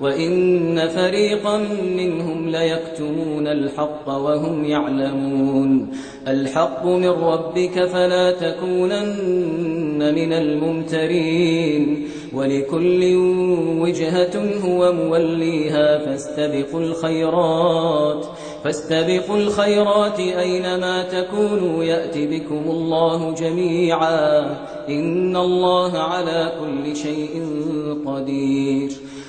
وإن فريقا منهم ليكتمون الحق وهم يعلمون الحق من ربك فلا تكونن من الممترين ولكل وجهة هو موليها فاستبقوا الخيرات فاستبقوا الخيرات أينما تكونوا يأت بكم الله جميعا إن الله على كل شيء قدير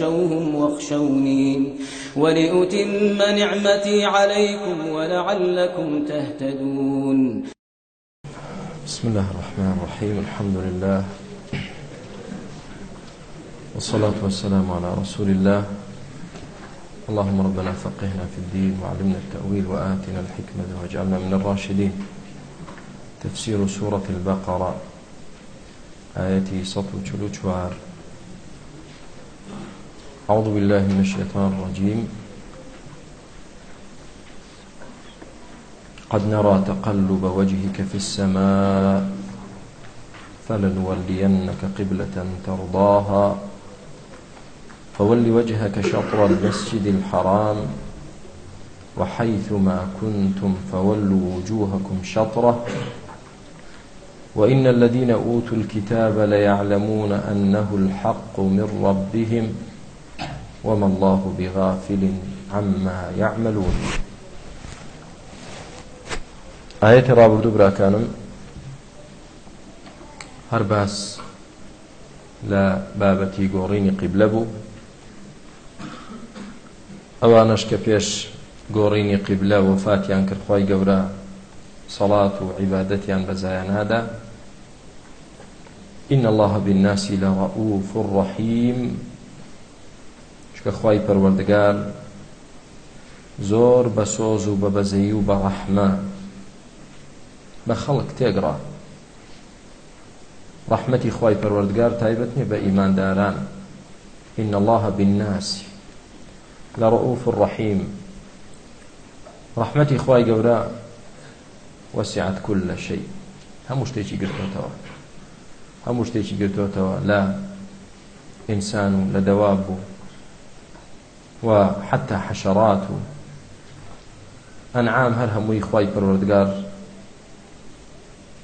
فاخشوهم واخشوني ولأتم نعمتي عليكم ولعلكم تهتدون بسم الله الرحمن الرحيم الحمد لله والصلاة والسلام على رسول الله اللهم ربنا فقهنا في الدين وعلمنا التأويل وآتنا الحكمة واجعلنا من الراشدين تفسير سورة البقرة آيتي سطو تشلوتشوار أعوذ بالله من الشيطان الرجيم قد نرى تقلب وجهك في السماء فلنولينك قبلة ترضاها فول وجهك شطر المسجد الحرام وحيثما كنتم فولوا وجوهكم شطره وإن الذين أوتوا الكتاب ليعلمون أنه الحق من ربهم ۖ وما الله بغافل عما يعملون ئاەتی ڕابردوو براکانم هەر باس لە بابەتی گۆڕینی قیبلە بوو ئەوانەش کە پێش گۆڕینی قیبلە وەفاتیان کردخوای گەورە سەڵات و عیبادەتیان بەزایانهادا إن الله بالناس لرؤوف رحيم چکە خی پەروەردگار زۆر بە سۆز و بە بەزەیی و بە ڕەحمە بە خەڵک تێگڕا ڕەحمەتی خی پەروەردگار تایبەت نیە بە ئیمانداران إن الله بالناس لرؤوف رحيم ڕحمەتی خی گەورە وەسیعات کول لە شەی هەموو شتێکی گرتوتەوە هەموو شتێکی گرتوتەوە لە ئینسان و لە دەوا بوو و حتى حشرات و ئەنعام هەر هەمووی خی پەروەردگار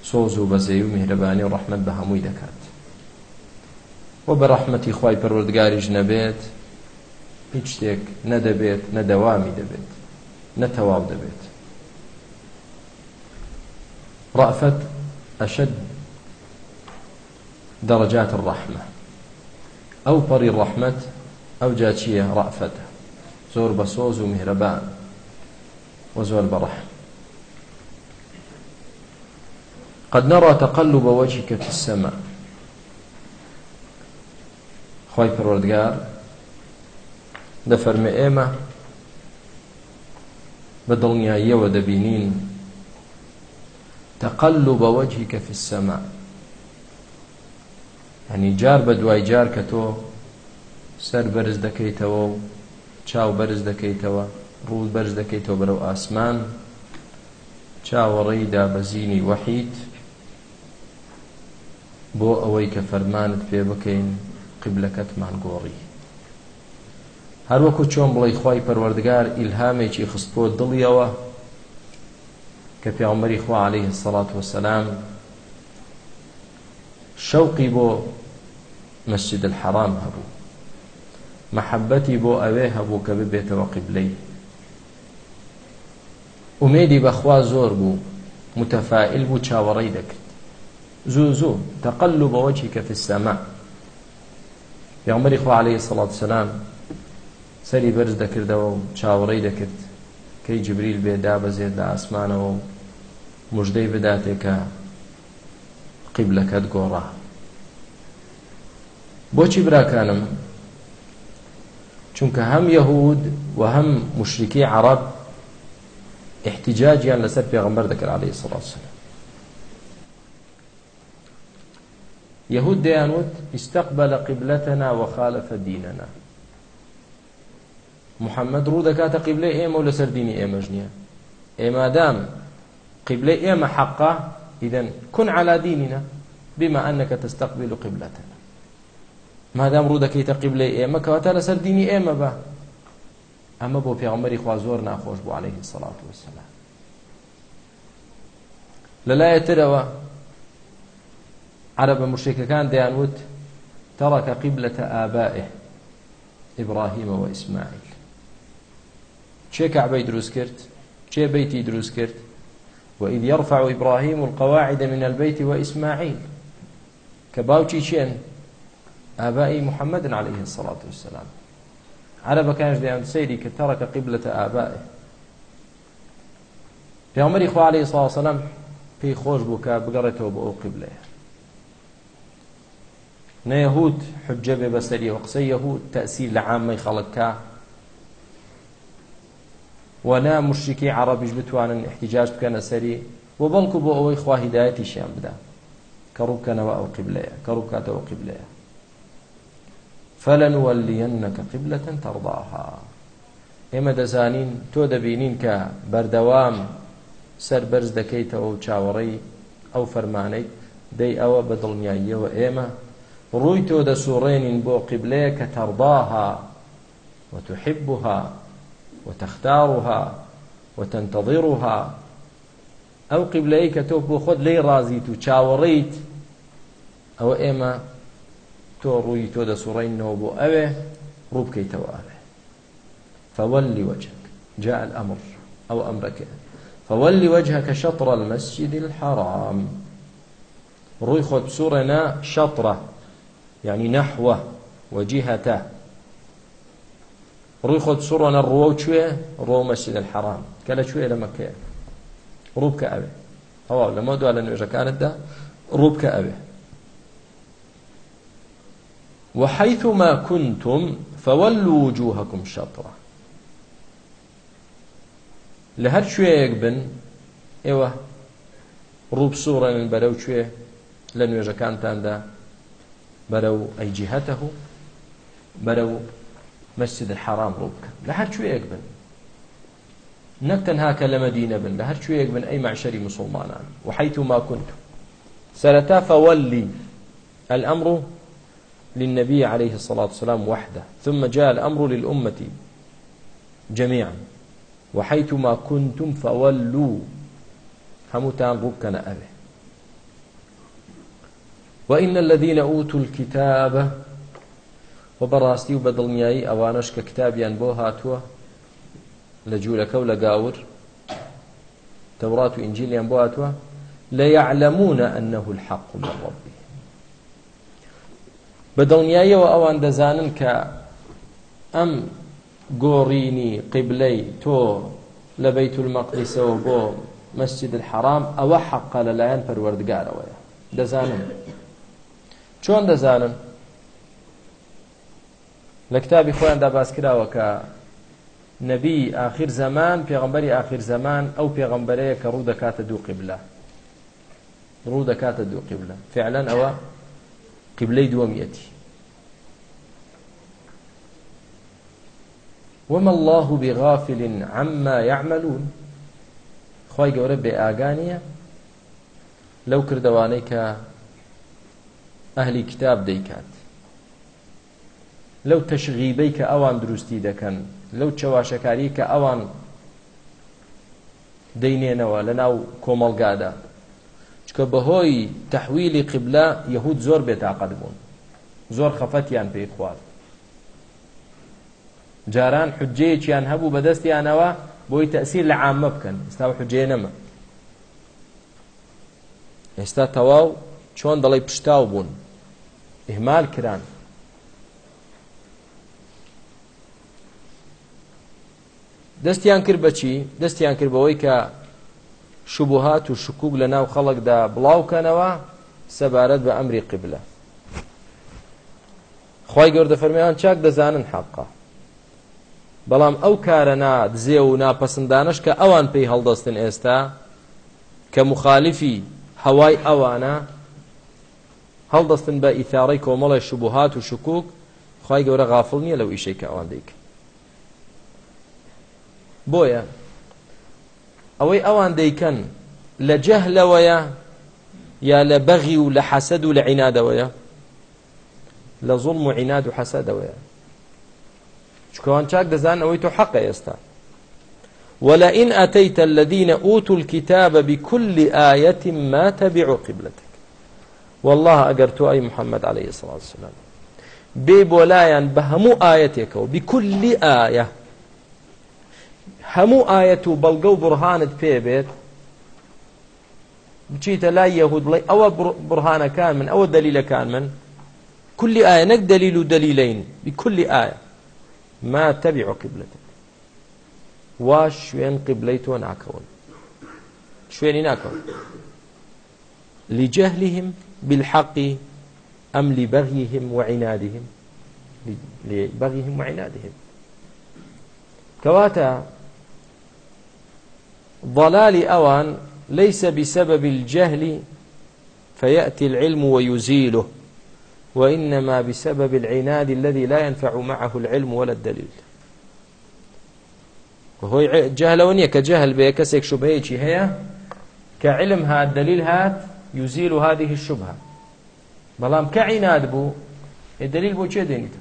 سۆز و بەزەی و میهرەبانی و ڕەحمەت بە هەمووی دەکات و بە ڕەحمەتی خی پەروەردگاریش نەبێت هیچ شتێک نەدەبێت نەدەوامی دەبێت نەتەواو دەبێت ڕافەت ئەشد دەڕجات الرحمە ئەو پەڕی ڕەحمەت ئەو جاچیە ڕافەتە زۆر بە سۆز و میهرەبان و زۆر بەڕەح قد نرى تقلب وجهك في السماء خوي پروردگار دەفەرمە ئێمە بە دڵنیاییەوە دەبینین تقلب وجهك في السماء هەنی جار بە دوای جار کە تۆ سەر بەرز دەکەیتەوە و چاو بەرز دەکەیتەوە ڕوو بەرز دەکەیتەوە بەرەو ئاسمان چاوەڕێی دابەزینی وەحید بۆ ئەوەی کە فەرمانت پێ بکەین قبلەکەتمان گۆڕی هەروەکو چۆن بڵی خی پەروەردگار ئیلهامێکی خستۆ دڵیەوە کە پیامەری خوا عليه سەڵات وسلام شەوقی بۆ مەسجد الحەرام هەبوو محەبەتی بۆ ئەوێ هەبوو کە ببێتەوە قبلەی ئومێدی بەخوا زۆر بوو متەفائل بوو چاوەڕێی دەکرد زوو زوو تەقللو بەوەکی کە فستەما یامەری خوا عليه سڵات سلام سەری بەرز دەکردەوە و چاوەڕێی دەکرد کەی جبریل بێدا بەزێت لە ئاسمانەوە و مژدەی بداتێکە قیبلەکەت گۆڕا بۆچی براکانم چونکە هەم یەهود و هەم مشریکی عرب احتیجاجیان لەسەر پێغمبەر دەکرد عليه الصلاة والسلام يهود ديانوت استقبل قبلتنا وخالف ديننا محمد ڕوو دەکاتە قیبلەی ئێمە و لەسەر دینی ئێمەش نییە ئێمادام قیبلەی ئێمە حەقا ئیدەن کون على دیننا بما أنك تستقبل قبلتنا مادام ڕوو دەکەیتە قیبلەی ئێمە کەواتە لەسەر دینی ئێمە بە ئەمە بۆ پێغەمبەری خوا زۆر ناخۆش بوو عەلەیهی سەڵات وەسەلام لەلایە ترەوە عەرەبە مشرکەکان دەیانوت تەڕەکە قیبلەتە ئابائه ئیبراهیمەوە ئیسماعیل چێ کەعبەی دروست کرد چێ بەیتی دروست کرد وإذ يرفع إبراهيم القواعد من البيت وإسماعيل كباوتي شين ئابائی محەممەدن عليه الصلاة والسلام عربەکانش دەیان سەیری کە تەڕەکە قیبلەتە ئابائێ پێمەری خوا عليه الصلاة والسلام پێی خۆش بوو کە بگەڕێتەوە بۆ ئەو قیبلەیە نەیەهود حجە بێ بەسەریەوە قسەی یەهود تەسیر لە عامەی خەڵککە وەنا مشکی عربیش بتوانن احتیجاج بکەنە سەری بۆ بەڵکو بۆ ئەوەی خوا هیدایەتی شیان بدا کە ڕووکەنەوە ئەو قیبلەیە کە ڕووکاتەوە قیبلەیە فلنولينك قبلة ترضاها ئێمە دەزانین تۆ دەبینین کە بەردەوام سربەرز دەکەیتەوە و چاوەڕی ئەو فەرمانەی دەی ئەوە بە دڵنیاییەوە ئێمە ڕووی تۆ دەسوڕێنین بۆ قیبلەیە کە تەڕداها وتحبها وتختارها وتنتظرها ئەو قیبلەیە کە تۆ بۆ خۆت لێی ڕازیت و چاوەڕیت ئەوە ئێمە تۆ ڕووی تۆ دەسوڕینەوە بۆ ئەوێ ڕوو بکەیتەوە ئەوێ فەوەلی وەجهك جاء الأمر أو أمرك فولي وجهك شطر المسجد الحرام ڕووی خۆت بسوورێنە شەڕە یعنی نەحوە وەجیهەتە ڕووی خۆت سوڕۆنە ڕوە و کوێ ڕۆ مەسید الحەرام کە لە کوێ لە مەکەیە ڕووبکە ئەوێ هەواو لەمە دو لە نوێژەکانتدا ڕووبکە ئەوێ وحيثما كنتم فولوا وجوهكم شطرة لهر شويك بن ايوه ڕوو بسوڕێنن بەرەو کوێ لە نوێژەکانتاندا بەرەو ئەی جیهەتەه و بەرەو مەسجد حرام ڕوو بکەن لە هەر کوێیەک بن نەک تەنها کە لە مەدینە بن لە هەر کوێیەک بن ئەی معشەری مسلمانان وحيثما كنتم سەرەتا فەوەلی ئەمڕ للنبي عليه الصلاة والسلام وحده ثم جاء الأمر للأمة جميعا وحيثما كنتم فولوا همتان ركن أبه وإن الذين أوتوا الكتاب وبراستي وبدلمياي أوانش ككتابيا بو هاتوا لجولكو لقاور توراة وإنجيليا بو هاتوا ليعلمون أنه الحق من ربهم بە دڵنیاییەوە ئەوان دەزانن کە ئەم گۆڕینی قیبلەی تۆ لە بەیت المەقدسەوە بۆ مەسجد الحرام ئەوە حەقە لەلایەن پەروەردگارەوەیە دەزانن چۆن دەزانن لە کتابی خۆیاندا باس کراوە کە نەبی ئاخیر زەمان پێغمبەری ئاخیر زەمان ئەو پێغمبەرەیە کە ڕوو دەکاتە دوو قیبلە ڕوو دەکاتە دوو قیبلە فعلەن ئەوە قبلەی دووەمیەتی وما الله بغافل عما يعملون خی گەورە بێ ئاگانیە لەو کردوانەی کە ئەهلی کتاب دەیکات لەو تەشغیبەی کە ئەوان دروستی دەکەن لەو چەواشەکاری کە ئەوان دەینێنەوە لە ناو کۆمەلگادا چکە بەهۆی تەحویلی قبلە یەهود زۆر بێتاقەت بوون زۆر خەفەتیان پێی خوارد جاران حجەیەکیان هەبوو بەدەستیانەوە بۆی تەسیر لە عامە بکەن ئێستا حجێ نەمە ئێستا تەواو چۆن دەڵی پشتاو بوون ئهمال کران دەستیان کرد بەچی دەستیان کرد بەوەی کە شوبهات و شکوک لە ناو خەڵکدا بڵاوکەنەوە سەبارەت بە ئەمری قبلە خی گەوردە فەرمیان چاک دەزانن حەقا بەڵام ئەو کارە نادزێ و ناپەسەندانش کە ئەوان پێی هەڵدەستن ئێستا کە مخالیفی هەوای ئەوانە هەڵدەستن بە ئیثارڕی کۆمەڵی شوبهات و شکوک خی گەورە غافڵ نییە لەو ئیشێکە ئەوان دیکە بۆیە ئەوەی ئەوان دەیکەن لە جەهلەوەیە یا لە بەغی و لە حەسەد و لە عینادەوەیە لە زوڵم و عیناد و حەسەدەوەیە چکەوان چاک دەزان ئەوەی تۆ حەقە ئێستا ولئن أتيت الذين أوتوا الكتاب بكل آية ما تبعوا قبلتك والله أجرت أي محمد عليه الصلاة والسلام بێ بۆلایەن بە هەموو ئاەتێکەوە بکلی ئاە هەموو ئاەت و بەڵگە و بڕهانت پێبێت بچیتە لای یەهود بڵێ ئەوە بڕهانەکان من ئەوە دلیلەکان من كل آية نك دليل دليلين بكل آية ما تبع قبلتك واش شوين قبليتو ناكون شوين ناكون لجهلهم بالحق أم لبغيهم وعنادهم لبغيهم وعنادهم كواتا ضلال أوان ليس بسبب الجهل فيأتي العلم ويزيله وإنما بسبب العناد الذي لا ينفع معه العلم ولا الدليل هۆی جاهلەوە نییە کە جەهل بەیە کەسێک شوبەیەکی هەیە کە علم هات دلیل هات یوزیل و هادیه شوبها بەڵام کە عیناد بوو دلیل بۆ چێ دێنیت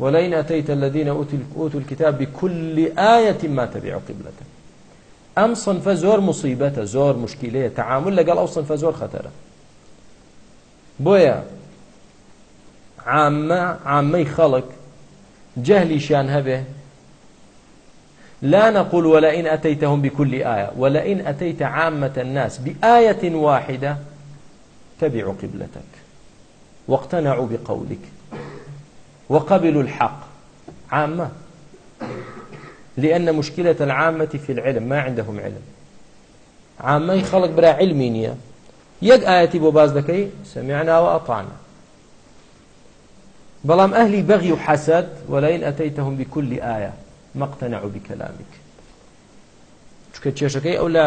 ولئن أتيت الذين أوتوا الكتاب بكل آية ما تبعوا قبلتك ئەم سنفە زۆر مصیبەتە زۆر مشکیلەیە تەعامل لەگەڵ ئەو سنفە زۆر خەتەرە بۆیە عامە عامەی خەڵک جەهلیشیان هەبێ لا نقول ولئن أتيتهم بكل آية ولئن أتيت عامة الناس بآية واحدة تبعوا قبلتك واقتنعوا بقولك وقبلوا الحق عامة لأن مشكلة العامة في العلم ما عندهم علم عامەی خەڵک برا علمی نییە یەک ئاەتی بۆ باز دەکەی سەمیانناوە ئەپانە بەڵام ئەهلی بەغی و حەسەد وەلاین ئەتەیتەهم بکلی ئایا مەقتەنە ئەو بیکەلامیک چکە کێشەکەی ئەو لە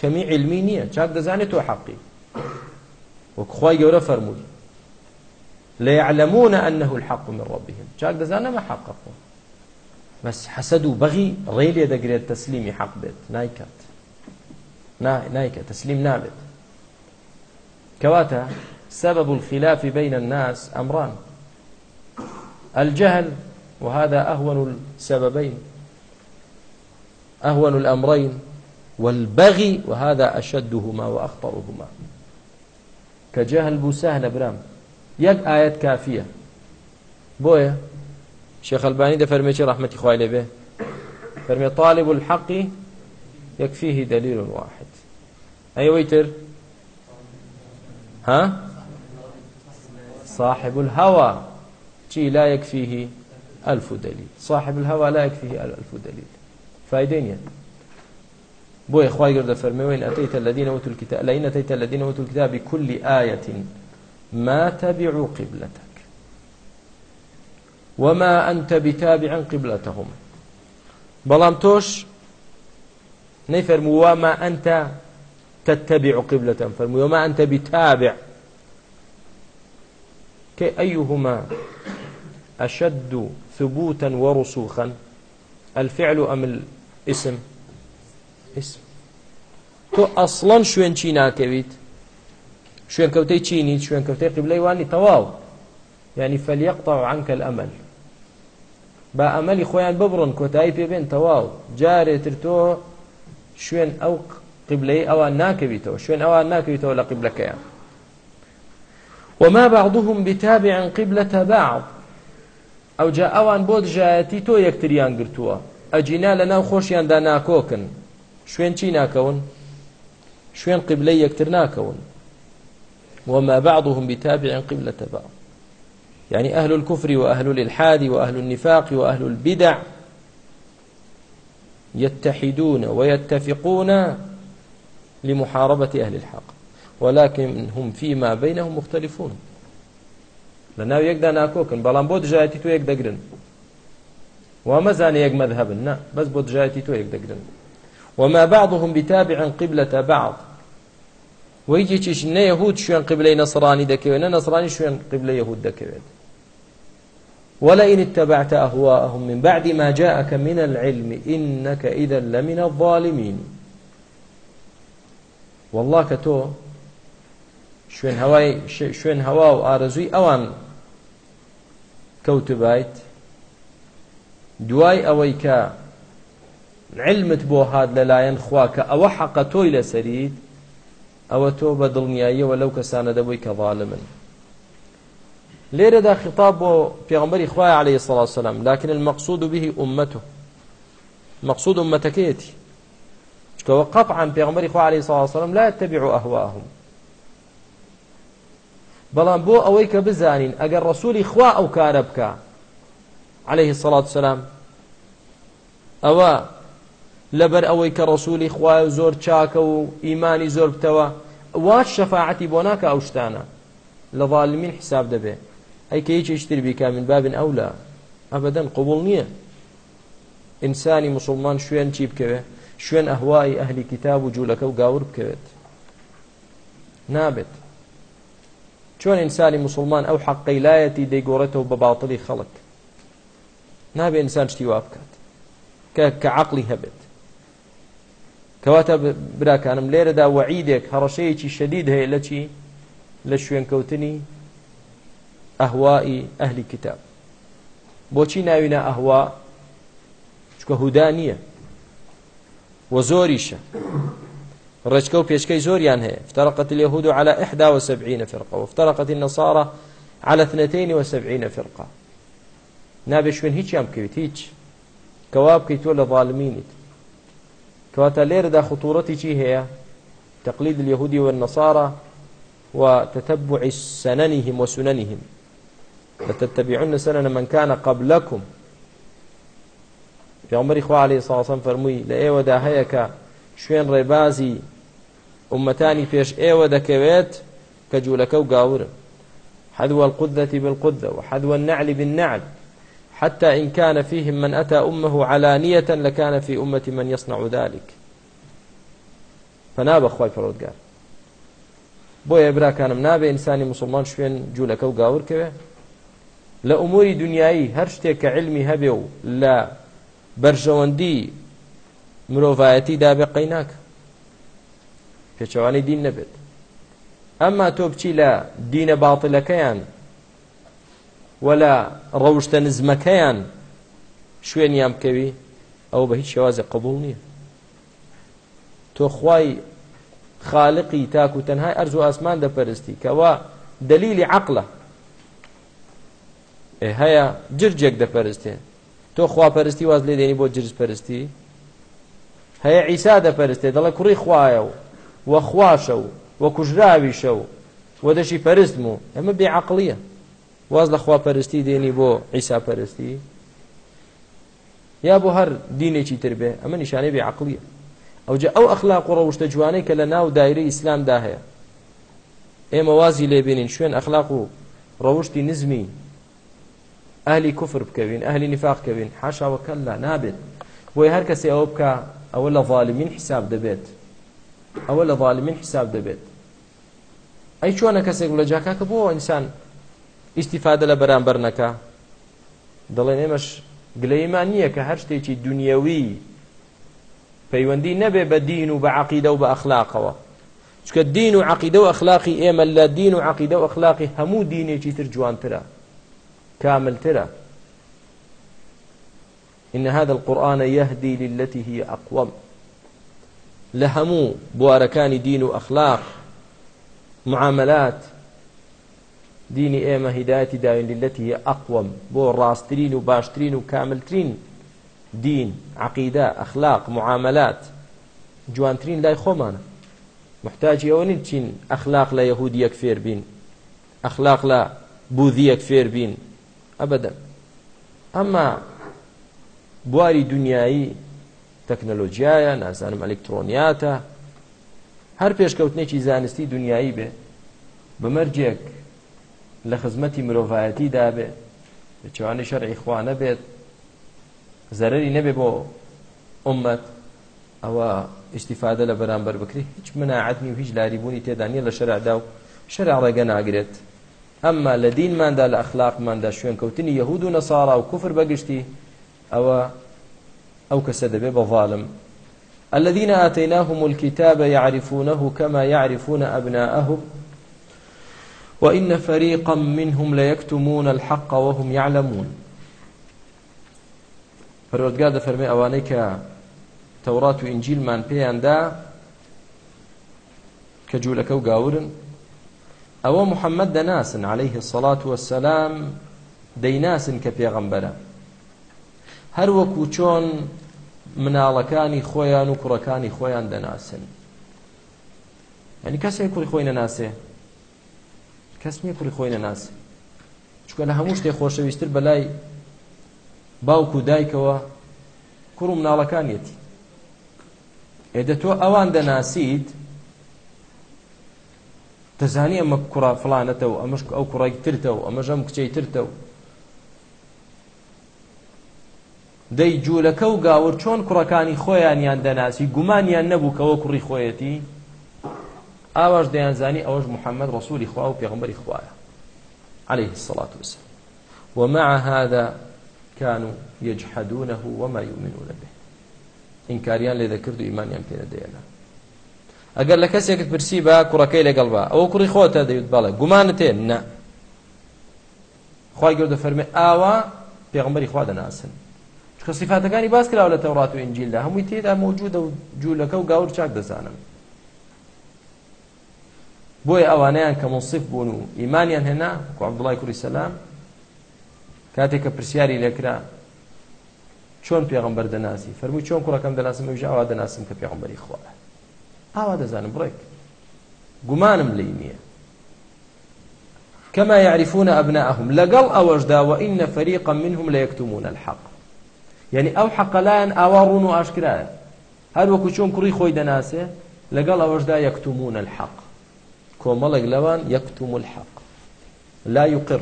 کەمی علمی نییە چاک دەزانێت تۆ حەقی وەکخوای گەورە فەرمووی لە يعلمون أنه الحق من ربهم چاک دەزانەمە حەقەقۆ بەس حەسەد و بەغی ڕێ لێ دەگرێت تەسلیمی حەق بێت نایکات نایکات تەسلیم نابێت كواتا سبب الخلاف بين الناس أمران الجهل وهذا أهون السببين أهون الأمرين والبغي وهذا أشدهما وأخطرهما كجهل بوسهل برام يك آية كافية بويا شيخ الباني ده فرميتي رحمة إخوائي لبه فرمي طالب الحق يكفيه دليل واحد أي ويتر ها صاحب الهوى شي لا يكفيه ألف دليل صاحب الهوى لا يكفيه ألف دليل فايدين بو إخوائي قرد فرمي وإن أتيت الذين أوتوا الكتاب لئن أتيت الذين أوتوا الكتاب بكل آية ما تبعوا قبلتك وما أنت بتابع قبلتهم بلام توش نفرموا وما أنت تتبع قبلتهم فرموا وما أنت بتابع كأيهما أشد ثبوتا ورسوخا الفعل أم الاسم اسم تو أصلا شوين چينا كبيت شوين كوتي چيني شوين كوتي قبلي واني تواو يعني فليقطع عنك الأمل با ئەمەلی خۆیان ببڕن کۆتایی پێبێن تەواو جارێتر تۆ شوێن ئەو قبلەی ئەوان ناکەویتەوە شوێن ئەوان ناکەویتەوە لە قبلەکەیان وما بعضهم بتابع قبلة بعض ئەو جا ئەوان بۆ دژایەتی تۆ یەکتریان گرتووە ئەجینا لە ناو خۆشیاندا ناکۆکن شوێن چی ناکەون شوێن قبلەی یەکتر ناکەون وما بعضهم بتابع قبلة بعض يعني أهل الكفر وأهل الإلحاد وأهل النفاق وأهل البدع يتحدون ويتفقون لمحاربة أهل الحق ولكن هم فيما بينهم مختلفون لەناو یەکدا ناکۆکن بەڵام بۆ دژایەتی تۆ یەک دەگرن ومەزانە یەک مەذهبن نه بەس بۆ دژایەتی تۆ یەک دەگرن وما بعضهم بتابع قبلة بعض وەیەکێکیش نە یەهود شوێن قبلەی نەسرانی دەکەوێت نە نەسرانی شوێن قبلە یەهود دەکەوێت ولئن اتبعت أهواءهم من بعد ما جاءك من العلم إنك إذا لمن الظالمين والله كتو شوێن هەوای شوێن هەوا و ئارەزووی ئەوان کەوتبیت دوای ئەوەی کە علمت بۆ هاات لەلایەن خوا کە ئەوە حەقە تۆی لەسەریت ئەوە تۆ بە دڵنیاییەوە لەو کەسانە دەبووی کە ڤالمن ليرة خطاب بيغمبري خواي عليه الصلاة والسلام لكن المقصود به أمته مقصود أمتكيتي وقطعا بيغمبري خواي عليه الصلاة والسلام لا يتبع أهواءهم بەڵام بۆ ئەوەی کە بزانین ئەگەر ڕسووری خوا ئەو کارە بکە عليه سڵات سلام ئەوە لەبەر ئەوەی کە ڕسوولی خوای زۆر چاکە و ئیمانی زۆر بتەوە وا شەفاعەتی بۆ ناکە ئەو شتانە لە ڤالمین حساب دەبێت ئەی کە هیچ هیچتر بیکا من بابن ئەولا ئەبدەن قوبول نییە ئینسانی مسلمان شوێن چی بکەوێ شوێن ئەهوای ئەهلی کتاب و جوولەکە و گاور بکەوێت نابێت چۆن ئینسانی مسلمان ئەو حەقەیلایەتی دەیگۆڕێتەوە بە باڵتڵی خەڵک نابێت ئینسان شتی وا بکات کە کە عقلی هەبێت کەواتە براکانم لێرەدا وەعیدێک هەڕەشەیەکی شەدید هەیە لە چی لە شوێنکەوتنی ئەهوای ئەهلی کتاب بۆچی ناوینە ئەهوا چکە هودا نییە وە زۆریشە ڕێچکە و پێشکەی زۆریان هەیە افترقت اليهود على 71 فرقة وافترقت النصارى على 72 فرقة نابێ شوێن هیچیان بکەوێت هیچ کەوا بکەیت تۆ لە ظالمینیت کەواتە لێرەدا خطوڕەتی چی هەیە تەقلید اليهودی والنصارى وتتبع سننهم وسننهم لتتبعن سنن من كان قبلكم پێغمبەری خوا عليه الصلاة والسلام فرمووی لە ئێوەدا هەیە کە شوێن ڕێبازی ئومەتانی پێش ئێوە دەکەوێت کە جوولەکە و گاورن حذو القدة بالقدة وحذو النعل بالنعل حتى إن كان فيهم من أتى أمه علانية لكان في أمة من يصنع ذلك فناب أخوي فرودقار بۆ ئێبراکانم نابێ ئینسانی مسلمان شوێن جوولەکە و گاور کەوێ لە ئوموری دنیایی هەر شتێک کە علمی هەبێ و لە بەرژەوەندی مرۆڤایەتی دابێ قەیناک پێچەوانەی دین نەبێت ئەمما تۆ بچی لە دینە باڵتلەکەیان وەلا ڕەوشتە نزمەکەیان شوێنیان بکەوی ئەو بە هیچ شێوازە قبول نییە تۆ خوای خاڵقی تاکو تەنهای ئەرز و ئاسمان دەپەرستی کەوا دلیلی عقلە هەیە جرجێک دەپەرستێن تۆ خواپەرستی واز لێ دێنی بۆ جرج پەرستی هەیە ئیسا دەپەرستێ دەڵە کوڕی خوایە و وە خواشە و وە کوژراویشە و وەدەشی پەرستم و ئەمە بێعقلە واز لە خواپەرستی دێنی بۆ ئیسا پەرستی یا بۆ هەر دینێکی تر بێ ئەمە نیشانەی بێعقلە ئەوجە ئەو ئەخلاق ڕەوشتە جوانەی کە لە ناو دایری ئیسلامدا هەیە ئێمە وازی لێبێنین شوێن ئەخلاق و ڕەوشتی نزمی ئەهلی کوفر بکەوین ئەهلی نفاق کەوین حاشاوەکەل لا نابێت بۆی هەر کەسی ئەوە بکە ئەوە لە ظالمین حیساب دەبێت ئەوە لە ظالمین حیساب دەبێت ئەی چۆنە کەسێک لە جاکاکە بۆ ئینسان ئیسیفادە لە بەرامبەر نەکە دەڵێن ئێمەش گلەیمان نییە کە هەر شتێکی دنیاوی پەیوەندی نەبێ بە دین و بە عقیدە و بە ئەخلاقەوە چکە دین و عقیدە و ئەخلاقی ئێمە لە دین و عقیدە و ئەخلاقی هەموو دینێکی تر جوانترە كاملترا إن هذا القرآن يهدي للتي هي أقوم لهمو بواركان دين وأخلاق معاملات ديني ئێمە هدایەتی داوین لەتی ئەقوم بۆ ڕاستترین و باشترین و کاملترین دین عقیدا ئەخلاق معاملات جوانترین لای خۆمانە محتاجی ئەوە نین چین ئەخلاق لە یەهودیەک فێربین ئەخلاق لە بودیەک فێربین ئەبدا ئەمما بواری دنیایی تەکنەلۆژیایە نازانم ئەلکترۆنیاتە هەر پێشکەوتنێکی زانستی دنیایی بێ بمەرجێک لە خزمەتی مرۆڤایەتی دابێ بە چوانی شەرعیخوا نەبێت زەرری نەبێ بۆ ئومەت ئەوە ئیسیفادە لە بەرامبەر بکری هیچ مناعەتنی و هیچ لاری بوونی تێدانە لە شەرعدا و شەرع ڕێگە ناگرێت ئەمما لە دینماندا لە ئەخلاقماندا شوێنکەوتنی یەهود و نەسارا و کوفر بەگشتی ئەوە ئەو کەسە دەبێ بەڤالم الذين آتيناهم الكتاب يعرفونه كما يعرفون أبناءهم وإن فريقا منهم ليكتمون الحق وهم يعلمون پەروەردگار دەفەرمێ ئەوانەی کە تەورات و ئینجیلمان پێیاندا کە جوولەکە و گاورن ئەوە محەممەد دەناسن عليه سەڵات وسلام دەیناسن کە پێغەمبەرە هەرو وەکو چۆن مناڵەکانی خۆیان و کوڕەکانی خۆیان دەناسن ینی کەسێک کوڕی خۆی نەناسێ کەس نییە کوڕی خۆی نەناسێ چکە لە هەموو شتێک خۆشەویستتر بەلای باوکو و دایکەوە کوڕ و مناڵەکانیەتی ئێدە تۆ ئەوان دەناسیت دەزانی ئەمە کوڕا فلانەتە و ئەمەش ئەو کوڕێکی ترتە و ئەمەش ئەم کچەی ترتە و دەی جوولەکە و گاور چۆن کوڕەکانی خۆیانیان دەناسی گومانیان نەبوو کەەوە کوڕی خۆیەتی ئاواش دەیانزانی ئەوەش محەممەد ڕسووری خوا و پێغمبەری خوایە عليه الصلاة والسلام ومع هذا كانوا يجحدونه وما يؤمنون به إنكاريان لذكرت إيمانيا بين دينا ئەگەر لە کەسێکت پرسی بە کوڕەکەی لەگەڵ بە ئەوە کوڕی خۆتە دەیوت بەڵێ گومانت تێ نە خی گەوردە فەرمێ ئاوا پێغمبەری خوا دەناسن چکە سیفاتەکانی باس کراوە لە تەوڕات و ئنجیلدا هەمووی تێدا مۆجوودە و جوولەکە و گاور چاک دەزانم بۆی ئەوانەیان کە مصیف بوون و ئیمانیان هێنا کو عبدڵای کوری سەسلام کاتێک کە پرسیاری لەکرا چۆن پێغمبەر دەناسی فەرمووی چۆن کوڕەکەم دەناسم وژە ئەوە دەناسم کە پێغمبەری خواە ئاوا دەزانم بڕێک گومانم لی نییە كما يعرفون أبناءهم لقل أوجدا وإن فريقا منهم ليكتمون الحق يعني أو حقلان أوارون وأشكران هل وكشون كري خوي دناسة لقل أوجدا يكتمون الحق كومالك لوان يكتم الحق لا يقر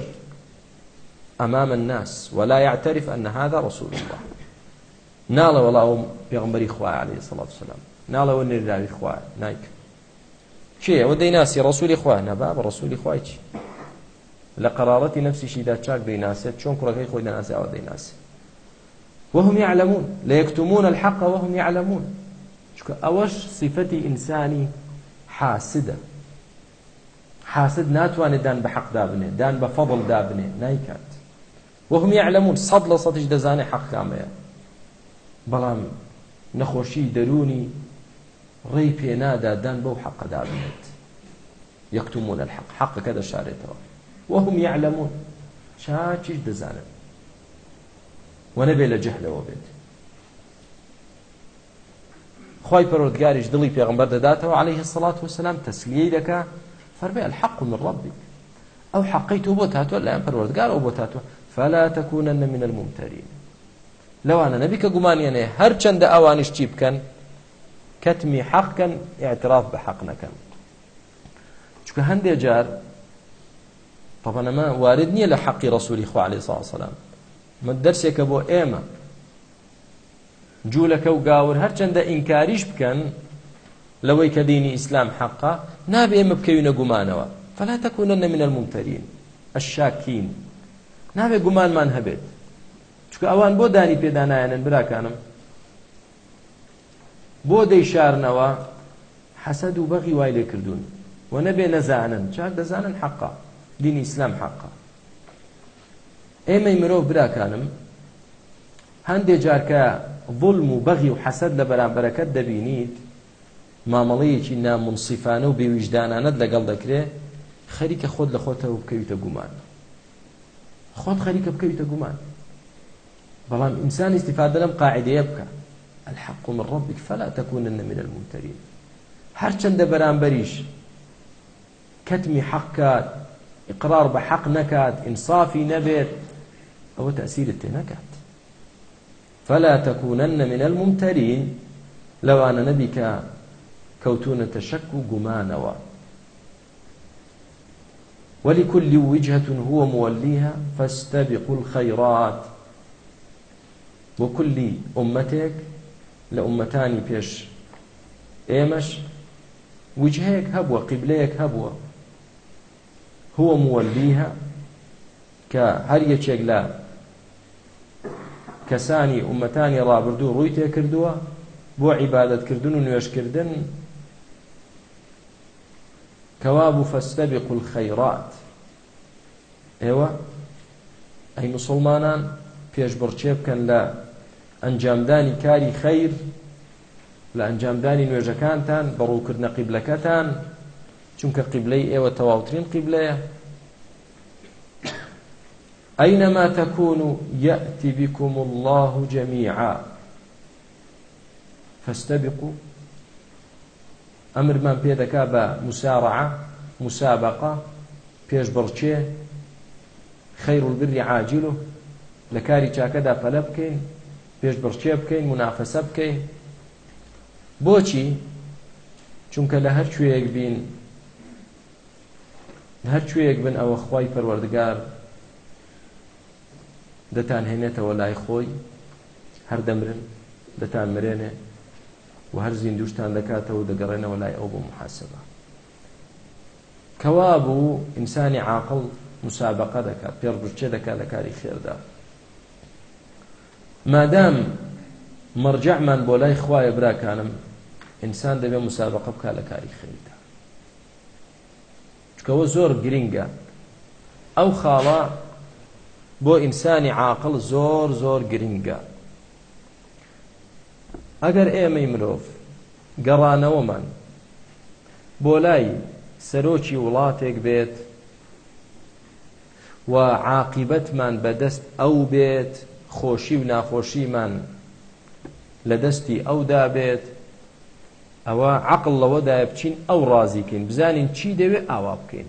أمام الناس ولا يعترف أن هذا رسول الله نال والله بيغمبري خواه عليه الصلاة والسلام ناڵەوە نرداوی خوا نایک چێ ئەوە دەیناسی ڕسووری خوا نەبا بە ڕسووری خوایکی لە قەراڵەتی نفسیشیدا چاک دەیناسێت چۆن کوڕەکەی خۆی دەناسی ئەوە دەیناسی وهم يعلمون لا يكتمون الحق وهم يعلمون چکە ئەوەش صفەتی ئینسانی حاسدە حاسد ناتوانێت دان بە حەق دابنێ دان بە فەضڵ دابنێ نایکات وهم يعلمون صد لە سەدش دەزانێ حەق کامەیە بەڵام نەخۆشی دەرونی ڕێی پێنادا دان بەو حەقەدا بێت یەکتمون الحق حەقەکە دەشارێتەوە وهم يعلمون چاچیش دەزانن وەنەبێ لە جەهلەوە بێت خی پەرۆتگاریش دڵی پێغمبەر دەداتەوە عليه الصلاة وسلام تەسلیەی دەکا فەرمێ الحق من ربك ئەو حەقەی تۆ بۆ تاتوە لایەن پەروەردگارەوە بۆ تاتوە فلا تكونن من الممترين لەوانە نەبی کە گومانیانێ هەرچەندە ئەوانیش چی بکەن کەتمی حەقکەن ئاعتراف بە حەق نەکەن چکە هەندێک جار طبەنەمە وارد نییە لە حەقی ڕسووری خوا عليه ساسەلام من دەرسێکە بۆ ئێمە جوولەکە و گاور هەرچەندە ئینکاریش بکەن لەوەی کە دینی ئیسلام حەقا نابێ ئێمە بکەوینە گومانەوە فلا تەکوونەنە منە الممتەرین ئەشاکین نابێ گومانمان هەبێت چکە ئەوان بۆ دانی پێدانایەنن براکانم بۆ دەیشارنەوە حەسەد و بەغی وای لێ کردوون و نەبێ نەزانن چاک دەزانن حەقا دینی ئیسلام حەقا ئێمەی مرۆڤ براکانم هەندێک جارکە ظلم و بەغی و حەسەد لە بەرامبەرەکەت دەبینیت مامەڵەیەکی نامنسیفانە و بێویژدانانت لەگەڵ دەکرێت خەریکە خۆت لە خۆتەوە بکەویتە گومان خۆت خەریکە بکەویتە گومان بەڵام ئینسان استیفادە لەم قاعدەیە بکە الحق من ربك فلا تكونن من الممترين هەرچەندە بەرامبەریش کەتمی حەقکات ئقرار بە حەق نەکات ئینصافی نەبێت ئەوە تەسیرت تێ نەکات فلا تكونن من الممترين لەوانە نەبیکە کەوتونەتە شەک و گومانەوە ولكل وجهة هو موليها فاستبقوا الخيرات وكل أمتك لە عومەتانی پێش ئێمەش وجهەیەک هەبووە قیبلەیەک هەبووە هو موليها کە هەر یەکێک لە کەسانی عومەتانی ڕابردوو ڕووی تێکردووە بۆ عیبادەتکردن و نوێشکردن کەوابوو فەستەبی قول خەیڕات ئێوە ئەی مسلمانان پێشبڕچێ بکەن لە ئەنجامدانی کاری خەیر لە ئەنجامدانی نوێژەکانتان بە ڕووکردنە قیبلەکەتان چونکە قیبلەی ئێوە تەواوترین قیبلەیە ئەینەما تەکون یەتی بیکم الله جەمیعا فاستبقوا ئەمرمان پێ دەکا بە مسارعە مسابقە پێش بڕچێ خەیر البری عاجلو لە کاری چاکەدا پەلە بکەین پێش بڕچیە بکەین منافەسە بکەین بۆچی چونکە لە هەر کوێیەک بین هەر کوێیەک بن ئەوە خی پەروەردگار دەتان هێنێتەوە لای خۆی هەر دەمرن دەتان مرێنێ و هەر زیندوشتان دەکاتەوە دەگەڕێنەوە لای ئەو بۆ محاسبە کەوا بوو ئینسانی عاقڵ مسابقە دەکات پێڕبچێ دەکات لە کاری خێردا مادام مەرجەعمان بۆ لای خوایە براکانم ئینسان دەبێت مسابقە بکە لە کاری خەریدا چکەوە زۆر گرینگە ئەو خاڵە بۆ ئینسانی عاقل زۆر زۆر گرینگە ئەگەر ئێمەی مرۆڤ گەڕانەوەمان بۆ لای سەرۆکی وڵاتێک بێت و عاقبەتمان بەدەست ئەو بێت خۆشی و ناخۆشیمان لە دەستی ئەودا بێت ئەوە عقل لەوەدایە بچین ئەو ڕازیکەین بزانین چی دەوێت ئاوا بکەین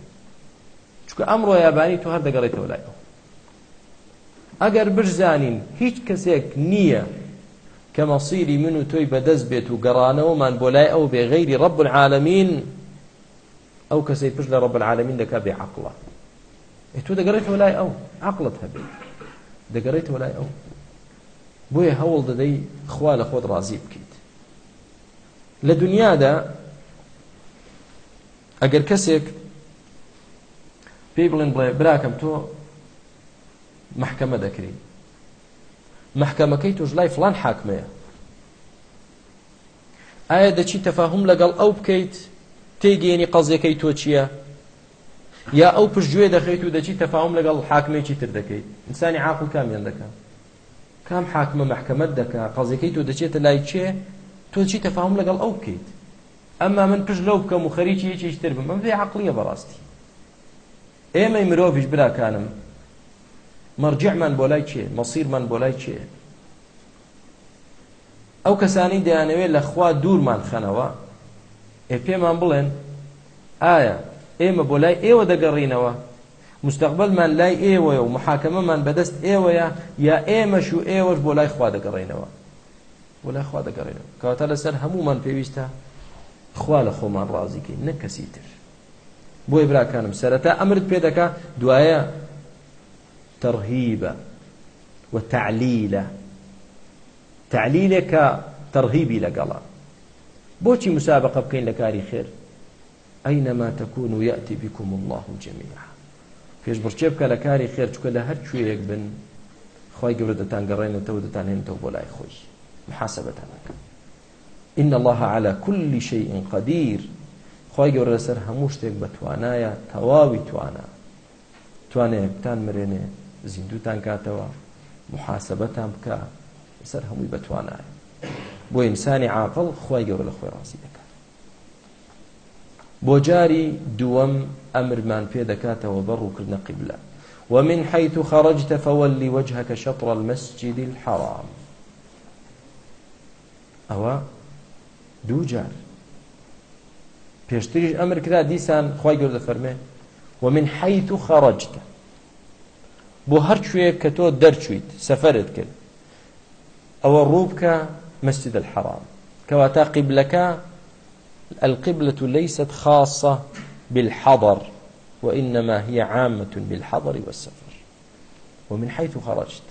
چکە ئەم ڕۆیابانی تو هەر دەگەڕێتەوە لایەوە ئەگەر برزانین هیچ کەسێک نییە کە مەسیری من و تۆی بەدەست بێت و گەڕانەوەمان بۆ لای ئەو بێغەیری ڕب العالمین ئەو کەسەی پشت لە ڕب العالمین دەکات بێ عقڵە تو دەگەڕێتەوە لای ئەو عقلت هەبێت دەگەڕێتەوە لای ئەو بۆیە هەوڵ دەدەی خوا لە خۆت ڕازی بکەیت لە دنیادا ئەگەر کەسێک پێی بڵێن بڵێ براکەم تۆ محکەمە دەکری محکەمەکەی تۆش لای فلان حاکمەیە ئایا دەچی تەفاهم لەگەڵ ئەو بکەیت تێگەێنی قەزیەکەی تۆ چییە یا ئەو پشتگوێ دەخیت و دەچی تەفاوم لەگەڵ حاکمێکی تر دەکەیت ئینسانی عاقل کامیان دەکات کام حاکمە محکەمەت دەکا قەزیەکەی تۆ دەچێتە لای چێ تۆ چی تەفاوم لەگەڵ ئەو بکەیت ئەمما من پشت لەو بکەم و خەریکی یەکێک تر بم من بێ عقلیە بەڕاستی ئێمەی مرۆڤش براکانم مەرجعمان بۆ لای چێ مەسیرمان بۆ لای چێ ئەو کەسانی دەیانەوێت لە خوا دوورمان خەنەوە ئێ پێمان بڵێن ئایا ئێمە بۆ لای ئێوە دەگەڕینەوە مستەقبلمان لای ئێوەیە و محاکەمەمان بەدەست ئێوەیە یا ئێمەش و ئێوەش بۆ لای خوا دەگەڕینەوە بۆ لای خوا دەگەڕینەوە کەواتە لەسەر هەمومان پێویستە خوا لە خۆمان ڕازیکەین نەکەسی تر بۆی براکانم سەرەتا ئەمرت پێ دەکا دوایە تەرهیبە و تعلیلە تعلیلێک کە تەرهیبی لەگەڵە بۆچی مسابقە بکەین لە کاری خێر ئەینەما تەکون و یەتی بیکم الله جەمیعا پێشبڕچێ بکە لە کاری خێرچکە لە هەر کوێیەک بن خی گەورە دەتان گەڕێنێتەوە دەتان هێنتەوە بۆ لای خۆی محاسبەتان بکە إن الله على كل شيء قدير خی گەورە لەسەر هەموو شتێک بە توانایە تەواوی توانە توانەیەکتان مرێنێ زیندوتان کاتەوە محاسبەتان بکە لەسەر هەمووی بەتوانایە بۆ ئینسانی عاقڵ خی گەورە لە خۆی ڕاستی بۆ جاری دووەم ئەمرمان پێ دەکاتەوە بەڕووکردنە قبلە ومن حيث خرجت فولي وجهك شطر المسجد الحرام ئەوە دوو جار پێشتریش ئەمر کرا دیسان خی گەوردە فەرمێ ومن حيث خرجت بۆ هەر شوێک کە تۆ دەرچویت سەفرت کرد ئەوە ڕوو بکە مەسجد الحرام کەواتە قیبلەکە القبلة ليست خاصة بالحضر وإنما هي عامة بالحضر والسفر ومن حيث خرجت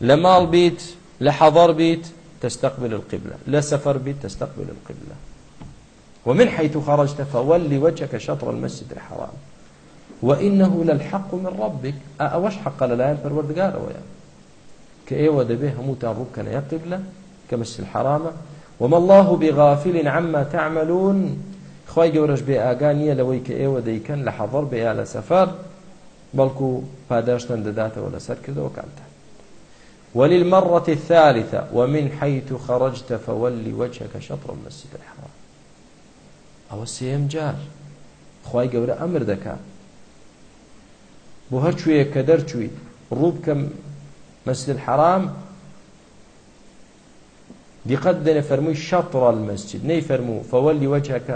لمال بيت لحضر بيت تستقبل القبلة لا سفر بيت تستقبل القبلة ومن حيث خرجت فول وجهك شطر المسجد الحرام وإنه للحق من ربك أأوش حق للايان فروردقار ويا كأيوة دبيه هموتان ربك يا قبلة كمسجد الحرام وما الله بغافل عما تعملون خی گەورەش بێ ئاگان نییە لەوەی کە ئێوە دەیکەن لە حەضر بێ یا لە سەفەر بەڵکو پاداشتن دەداتەوە لەسەر کردەوەکانتە وللمرة الثالثة ومن حيث خرجت فول وجهك شطر المسجد الحرام أو سيم جار خواي قورة أمر دكا بو هرچوية كدرچوي روب كم مسجد الحرام دقت دەنێ فەرمووی شطر المسجد نەی فەرموو فەوەلی وجهك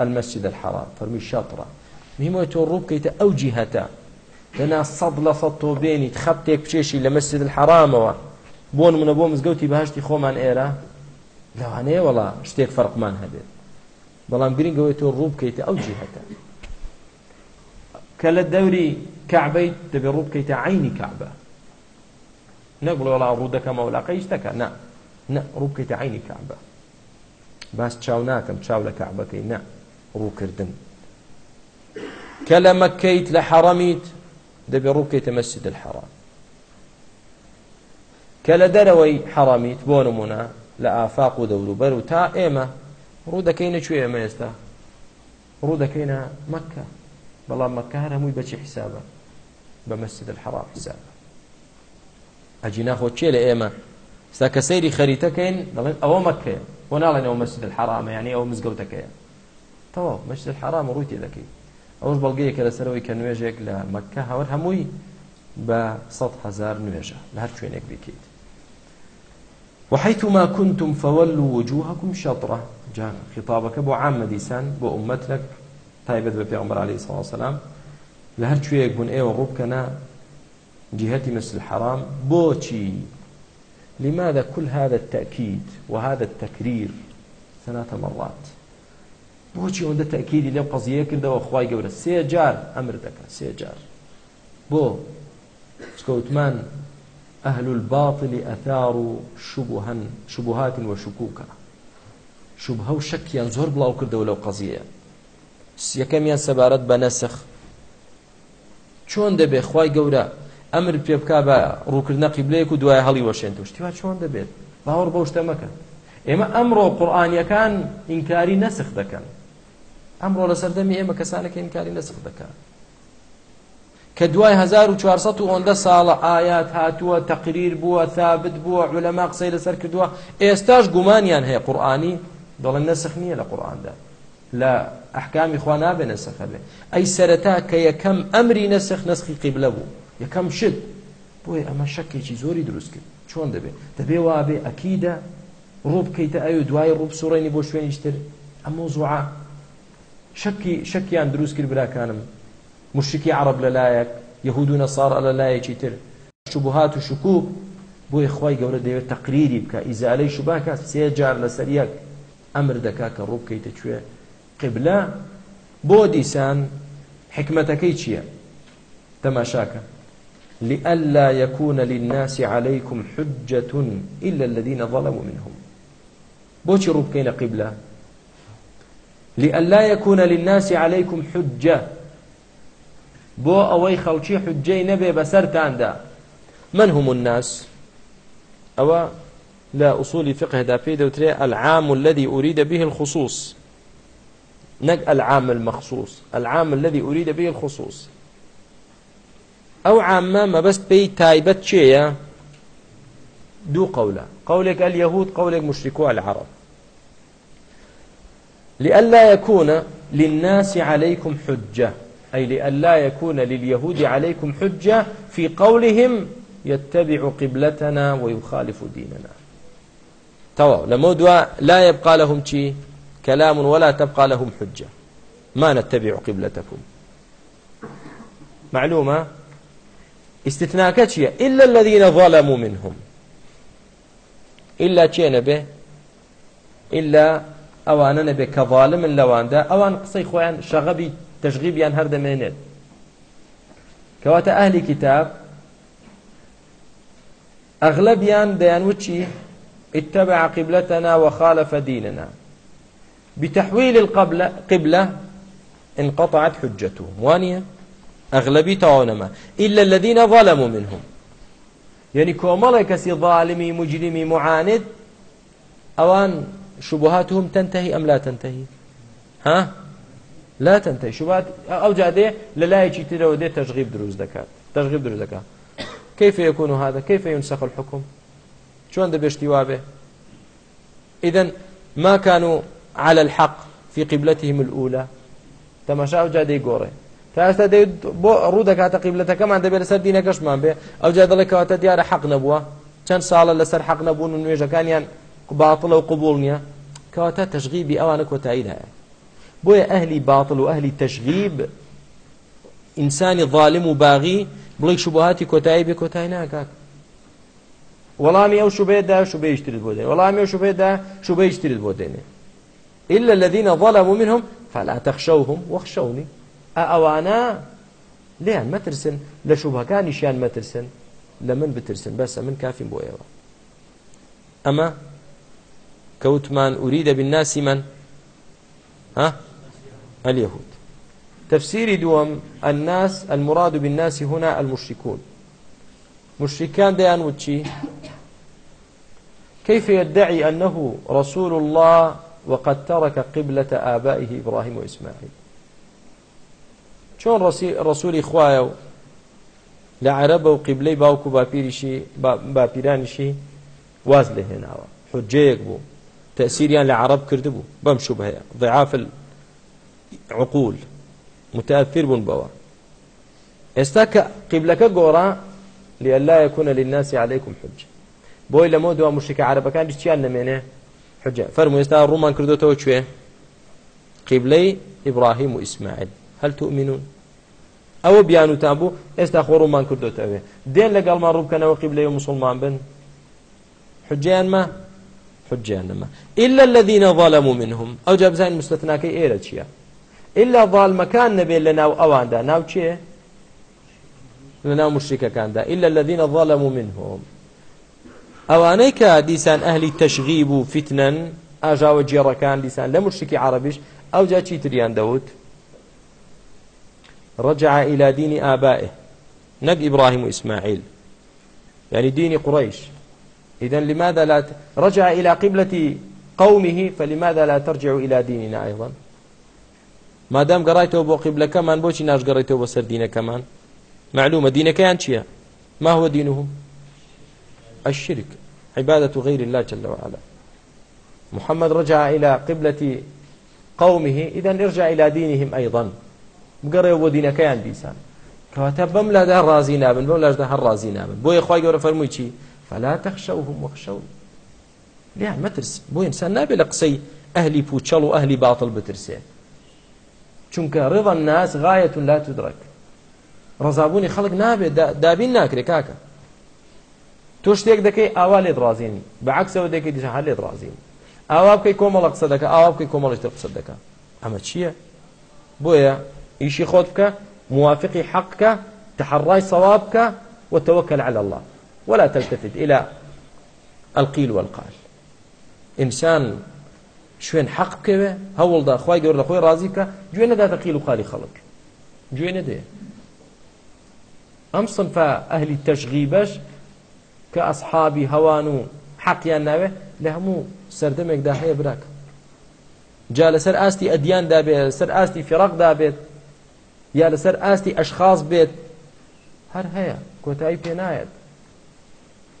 المسجد الحرام فەرمووی شطر میمۆی تۆ ڕوو بکەیتە ئەو جیهەتە دەنا سەد لە سەد تۆ بێنیت خەبتێک بچێشی لە مەسجد الحرامەوە بۆ نمونە بۆ مزگەوتی بەهشتی خۆمان ئێرە لەوانەیە وڵا شتێک فەرقمان هەبێت بەڵام گرنگەوەی تۆ ڕوو بکەیتە ئەو جیهەتە کە لە دەوری کعبەی دەبێ ڕوو بکەیتە عینی کعبە نەگوڵێ وڵا ڕوو دەکەمەوە لاقەیش دەکە نه نە ڕووبکەیتە عینی کعبە باس چاو ناکەم چاو لە کعبەکەی نە ڕووکردن کە لە مەکەیت لە حەڕەمیت دەبێ ڕووکەیتە مەسجد الحەرام کە لە دەرەوەی حەڕەمیت بۆ نمونە لە ئافاق و دەوروبەر و تا ئێمە ڕوو دەکەینە کوێ ئێمە ئێستا ڕوو دەکەینە مەکە بەڵام مەکە هەمووی بەچی حیسابە بە مەسجد الحەرام حیسابە ئەجینا خۆ چێ لە ئێمە ستا کە سەیری خەریتەکەین دەڵێن ئەوە مەکەیە بۆ ناڵێن ئەو مەسجد الحرامە یعنی ئەو مزگەوتەکەیە تەواو مەسجد الحرام ڕووی تێدەکەی ئەوش بەڵگەیەکە لەسەرەوەی کە نوێژێک لە مەکە هەور هەمووی بە سەد هزار نوێژە لە هەر شوێنێک بکەیت وحيثما كنتم فولوا وجوهكم شطرة جان خطابك بو عام ديسان بو أمتك تايبت ببي عمر عليه الصلاة والسلام لهر شويك بن ايو ربكنا جهتي مس الحرام بوشي لماذا كل هذا التأكيد وهذا التكرير ثلاث مرات بۆچی ئەوەندە تەکیری لەم قەزیە کردەوە خی گەورە سێ جار ئەمر دەکە سێ جار بۆ سکەوتمان ئەهل الباطلی ئەثار و شبهن شبهات وشکوکە شبهە و شەکیان زۆر بڵاو کردەوە لەو قەزیە یەکەمیان سەبارەت بە نەسخ چۆن دەبێ خی گەورە ئەمر پێ بک بە ڕووکردنە قیبلەیەک و دوای هەڵی وەشێن توشتیوا چۆن دەبێت باوەڕ بە شتە مەکەن ئێمە ئەمڕۆ قورآانیەکان ئینکاری نەسخ دەکەن ئەمڕۆ لە سەردەمی ئێمە کەسانەکە ئینکاری نەسخ دەکەن کە دوای 1400 ئۆندە ساڵە ئايات هاتووە تەقریر بووە ثابت بووە علەما قسەی لەسەر کردووە ئێستاش گومانیان هەیە قورآانی دڵن نەسخ نییە لە قورآاندا لە ئەحکامی خوا نابێ نەسەخە بێ ئەی سەرەتا کە یەکەم ئەمری نەسخ نسخی قیبلە بوو یەکەم شت بۆی ئەمە شەکێکی زۆری دروست کرد چۆن دەبێت دەبێ وا بێ ئەکیدە ڕوو بکەیتە ئەو دوای ڕوو سوڕێنی بۆ شوێنیشتر ئەمە زوعا شەکی شەکیان دروست کرد براکانم مشکی عرب لەلایەک یهود و نەسار لەلایەکی تر شبهات و شکوک بۆی خی گەورە دەوێت تەقریری بکە ئیزالەی شوباکە سێ جار لەسەر یەک ئەمر دەکا کە ڕوو بکەیتە کوێ قبلە بۆ دیسان حکمتەکەی چییە تەماشاکە لئلا يكون للناس عليكم حجة إلا الذين ظلموا منهم بوشي روبكين قبلة لئلا يكون للناس عليكم حجة بو أوي خلشي حجي نبي بسرتان دا من هم الناس أو لا أصول فقه دا في دوتري العام الذي أريد به الخصوص نك العام المخصوص العام الذي أريد به الخصوص ئەو عامە مەبەست پێی تایبەت چێە دوو قولە قولك اليهود قولك مشركو العرب لئلا يكون للناس عليكم حجة أي لئلا يكون لليهود عليكم حجة في قولهم يتبع قبلتنا ويخالف ديننا توا لمودوا لا يبقى لهم شيء كلام ولا تبقى لهم حجة ما نتبع قبلتكم معلومة استثناکە چییە إلا الذين ظلموا منهم إلا چێ نەبێ إلا ئەوانە نەبێ کە ظالم من لەواندا ئەوان قسەی خۆیان شەغەبی تەشغیبیان هەردەمێنێت کەواتە ئەهلی کتاب ئەغلەبیان دەیانوت چی اتبع قبلتنا وخالف ديننا بتحويل القبلة قبلة انقطعت حجته وانية ئەغلبی تاوانەما ئللا الذين ظلموا منهم یعنی کۆمەڵێک کەسی ظالمی مجرمی معاند ئەوان شبهاتهم تنتهي ئەم لا تنتهي ها لا تنتهي شبهات ئەو جادێ لە لایەکی ترەوە دێت تەشغیب دروست دەکات تەشغیب دروست دەکات كيف يكون هذا كيف ينسخ الحكم شلون دەبێشتی وابێ إذا ما كانوا على الحق في قبلتهم الأولى تەماشا ئەو جادەی گۆڕێ تا ئێستا دەیت بۆ ڕوو دەکاتە قیبلەتەکەمان دەبێت لەسەر دینەکەشمان بێ ئەو جا دەڵێ کەواتە دیارە حەق نەبووە چەند ساڵە لەسەر حەق نەبوون و نوێژەکانیان باڵە و قوبول نییە کەواتە تەشغیبی ئەوانە کۆتاییدایە بۆیە ئەهلی باڵ و ئەهلی تەشغیب ئینسانی ظالم و باغی بڵی شوبهاتی کۆتایی بێ کۆتایی ناکات وەڵامی ئەو شوبێدا شوبەیشترت بۆ دێ وەڵامی ئەو شوبێدا شوبەیشترت بۆ دێنێ إلا الذين ظلموا منهم فلا تخشوهم واخشوني ئەوانە لیان مەترسن لە شوبەکانیشیان مەترسن لە من بترسن بەسە من کافیم بۆ ئێوە ئەمە کەوتمان ئوری دەبین ناسی من ها ئەلیهود تفسيري دوم الناس المراد بالناس هنا المشركون مشركان ديان وتشي كيف يدعي أنه رسول الله وقد ترك قبلة آبائه إبراهيم وإسماعيل چۆن ڕسووری خوایە و لە عەرە بە و قیبلەی باوکو باپیریشی باپیرانیشی واز لە هێناوە حجەیەک بوو تەسیریان لە عرب کرد بوو بەم شوب هەیە ضعاف عقول متأثر بوون بەوە ئێستا کە قیبلەکە گۆڕا لئلا يكون للناس عليكم حجة بۆی لەمە دو مشک عربەکان چیان نمێنێ حجە فەرمو ئێستا ڕوومان کردوتەوە کوێ قیبلەی ئیبراهیم و ئیسماعیل هەل تؤمنون ئەوە بیانوتان بوو ئێستا خۆڕوومان کردوتەوێ دێن لەگەڵمان ڕووبکەنەوە قیب لەێ مسلمان بن حجیانمە حجیانەمە إلا الذين ظلموا منهم ئەو جابزان مستەتناکەی ئێرە چییە إلا ظالمەکان نەبێت لە ناو ئەواندا ناو چێ لە ناو مشتێکەکاندا إلا الذين ظلموا منهم ئەوانەی کە دیسان ئەهلی تەشغیب و فتنەن ئاژاوە جێڕەکان دیسان لە مشتێکی عربیش ئەو جا چی تریان دەوت رجع إلى دين آبائه نك إبراهيم وإسماعيل يعني دين قريش إذا لماذا لا ت... رجع إلى قبلة قومه فلماذا لا ترجع إلى ديننا أيضا ما دام قرأته بو قبلة كمان بوشي ناش قرأته بسر دين كمان معلومة دين كان شيا ما هو دينهم الشرك عبادة غير الله جل وعلا محمد رجع إلى قبلة قومه إذا ارجع إلى دينهم أيضا بگەڕێەوە بۆ دینەکەیان بیسان کەواتە بەم لادا ڕازی نابن بەم لاشدا هەر ڕازی نابن بۆیە خخوای گەورە فەرمووی چی فلا تەخشەوهم وەخشەو لیان مەترس بۆ ئینسان نابێت لە قسەی ئەهلی پوچەڵ و ئەهلی باڵ بترسێ چونکە ڕێوە ناز غایەتون لا تودرک ڕزابوونی خەڵک نابێت دابین ناکرێ کاکە تۆ شتێک دەکەی ئاوا لێت ڕازێنی بەعکسەوە دەکەی دیژە هەر لێت ڕازێنی ئاوا بکەی کۆمەڵە قسە دەکە ئاوا بکەی کۆمەڵی تە قسە دەکە ئەمە چییە؟ بۆیە ئیشی خۆت بکە موافقی حەقکە تحڕای سەواب بکە وتەوەکەل على الله ولا تلتفت إلى القيل والقال إنسان شوێن حەق بکەوێ هەوڵدا خی گەور لە خۆی ڕازی کە گوێ نەداتە قیل و خالی خەڵک گوێ نەدێ ئەم سنفە ئەهلی تەشغیبەش کە ئەسحابی هەوان و حەقیان ناوێ لە هەموو سەردەمێکدا هەیە براکە جا لەسەر ئاستی ئەدیاندا بێت سەر ئاستی فێڕقدا بێت یا لەسەر ئاستی ئەشخاص بێت هەر هەیە کۆتایی پێ نایەت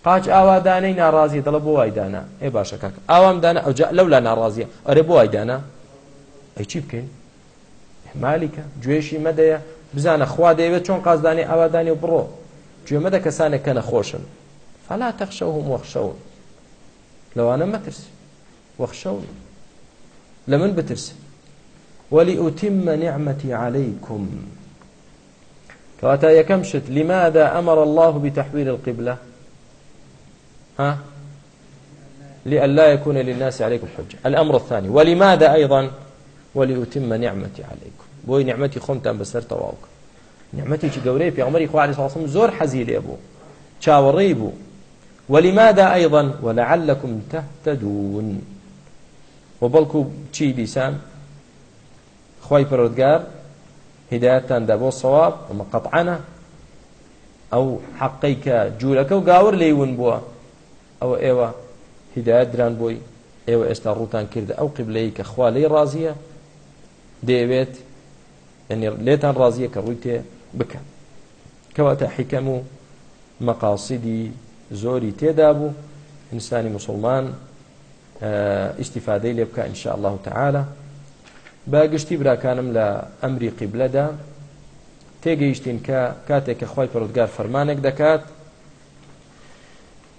قاچ ئاوادانەی ناڕازیە دەڵە بۆ وای دانا ئێ باشە کاک ئاوام دانا ئەو لەولا ناڕازیە ئەرێ بۆ وای دانا ئەی چی بکەین مالیکە گوێشی مەدەیە بزانە خوا دەیەوێت چۆن قازدانی ئاوادانی و بڕۆ گوێ مەدە کەسانێک کە نەخۆشن فەلا تەخشەوهم وەخشەون لەوانە مەترس وەخشەون لە من بترسن ولأتم نعمتي عليكم كواتا يكمشت لماذا أمر الله بتحويل القبلة ها لئلا يكون للناس عليكم حجة الأمر الثاني ولماذا أيضا ولأتم نعمتي عليكم بوي نعمتي خمتا بسر تواوك نعمتي قوري في عمري خواه عليه الصلاة والسلام زور حزيل أبو شاوري بو ولماذا أيضا ولعلكم تهتدون وبلكو تشي بيسان خی پرۆودگار هدایەتتان دەبۆ سەواب ئەمە قەتعانە ئەو حەقەی کە جوورەکە و گاور لێیون بووە ئەوە ئێوە هدایەت دران بۆی ئێوە ئێستا ڕووتان کردە ئەو قبلەی کە خوا لی ڕازیە دەیەوێت لێتان ڕازیە کە ڕووی تێ بکەن کەواتە حیکەم و مەقاسیدی زۆری تێدا بوو ئینسانی مسلمان ئیسیفادەی لێ بکە ئینشاء الله تعالە باگشتی براکانم لە ئەمری قیبلەدا تێگەیشتین کە کاتێک کە خی پەرودگار فەرمانێک دەکات